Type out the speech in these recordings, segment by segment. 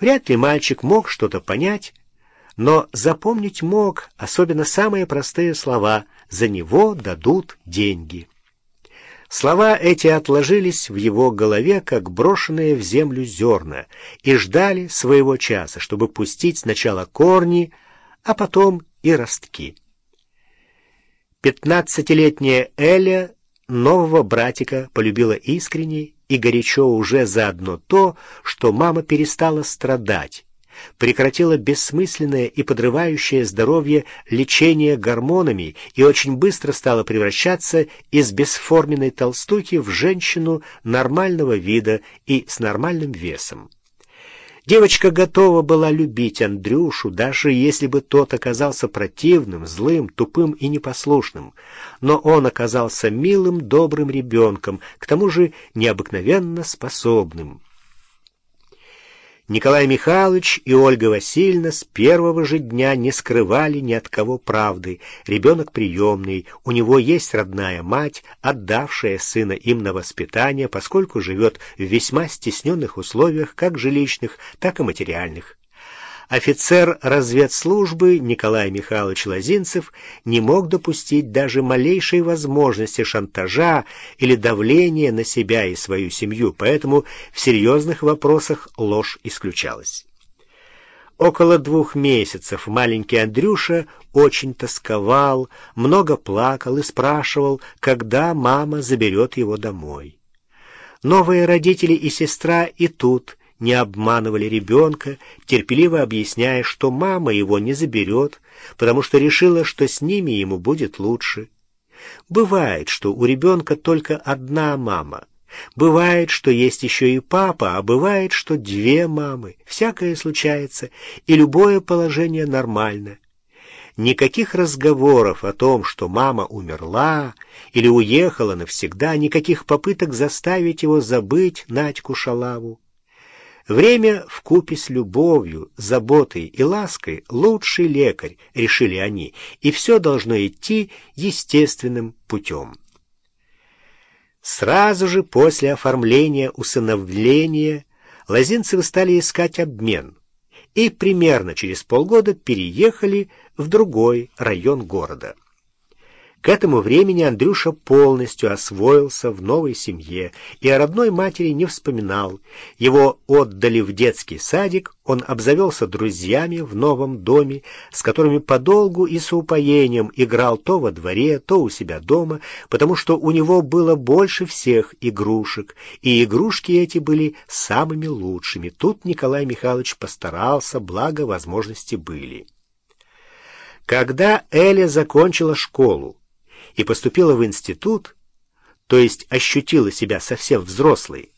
Вряд ли мальчик мог что-то понять, но запомнить мог, особенно самые простые слова «за него дадут деньги». Слова эти отложились в его голове, как брошенные в землю зерна, и ждали своего часа, чтобы пустить сначала корни, а потом и ростки. Пятнадцатилетняя Эля нового братика полюбила искренне и горячо уже заодно то, что мама перестала страдать, прекратила бессмысленное и подрывающее здоровье лечение гормонами и очень быстро стала превращаться из бесформенной толстухи в женщину нормального вида и с нормальным весом. Девочка готова была любить Андрюшу, даже если бы тот оказался противным, злым, тупым и непослушным. Но он оказался милым, добрым ребенком, к тому же необыкновенно способным. Николай Михайлович и Ольга Васильевна с первого же дня не скрывали ни от кого правды. Ребенок приемный, у него есть родная мать, отдавшая сына им на воспитание, поскольку живет в весьма стесненных условиях, как жилищных, так и материальных офицер разведслужбы Николай Михайлович Лозинцев не мог допустить даже малейшей возможности шантажа или давления на себя и свою семью, поэтому в серьезных вопросах ложь исключалась. Около двух месяцев маленький Андрюша очень тосковал, много плакал и спрашивал, когда мама заберет его домой. Новые родители и сестра и тут не обманывали ребенка, терпеливо объясняя, что мама его не заберет, потому что решила, что с ними ему будет лучше. Бывает, что у ребенка только одна мама. Бывает, что есть еще и папа, а бывает, что две мамы. Всякое случается, и любое положение нормально. Никаких разговоров о том, что мама умерла или уехала навсегда, никаких попыток заставить его забыть Надьку Шалаву. Время в купе с любовью, заботой и лаской — лучший лекарь, решили они, и все должно идти естественным путем. Сразу же после оформления усыновления Лозинцевы стали искать обмен и примерно через полгода переехали в другой район города. К этому времени Андрюша полностью освоился в новой семье и о родной матери не вспоминал. Его отдали в детский садик, он обзавелся друзьями в новом доме, с которыми подолгу и с упоением играл то во дворе, то у себя дома, потому что у него было больше всех игрушек, и игрушки эти были самыми лучшими. Тут Николай Михайлович постарался, благо возможности были. Когда Эля закончила школу, и поступила в институт, то есть ощутила себя совсем взрослой,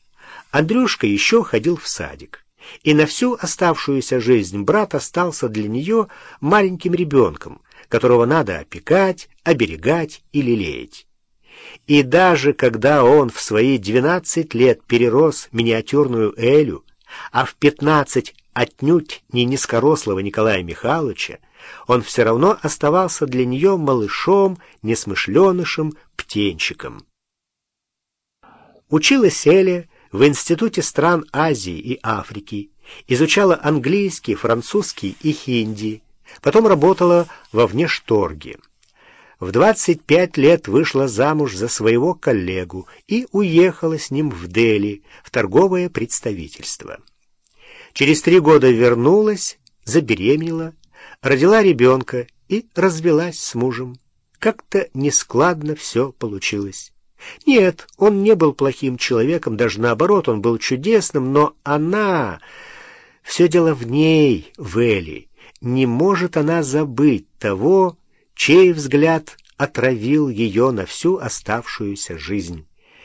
Андрюшка еще ходил в садик. И на всю оставшуюся жизнь брат остался для нее маленьким ребенком, которого надо опекать, оберегать и лелеять. И даже когда он в свои двенадцать лет перерос миниатюрную Элю, а в пятнадцать отнюдь не низкорослого Николая Михайловича, он все равно оставался для нее малышом, несмышленышем, птенчиком. Училась Эля в Институте стран Азии и Африки, изучала английский, французский и хинди, потом работала во внешторге. В 25 лет вышла замуж за своего коллегу и уехала с ним в Дели, в торговое представительство. Через три года вернулась, забеременела родила ребенка и развелась с мужем. Как-то нескладно все получилось. Нет, он не был плохим человеком, даже наоборот, он был чудесным, но она... Все дело в ней, в Элли. Не может она забыть того, чей взгляд отравил ее на всю оставшуюся жизнь.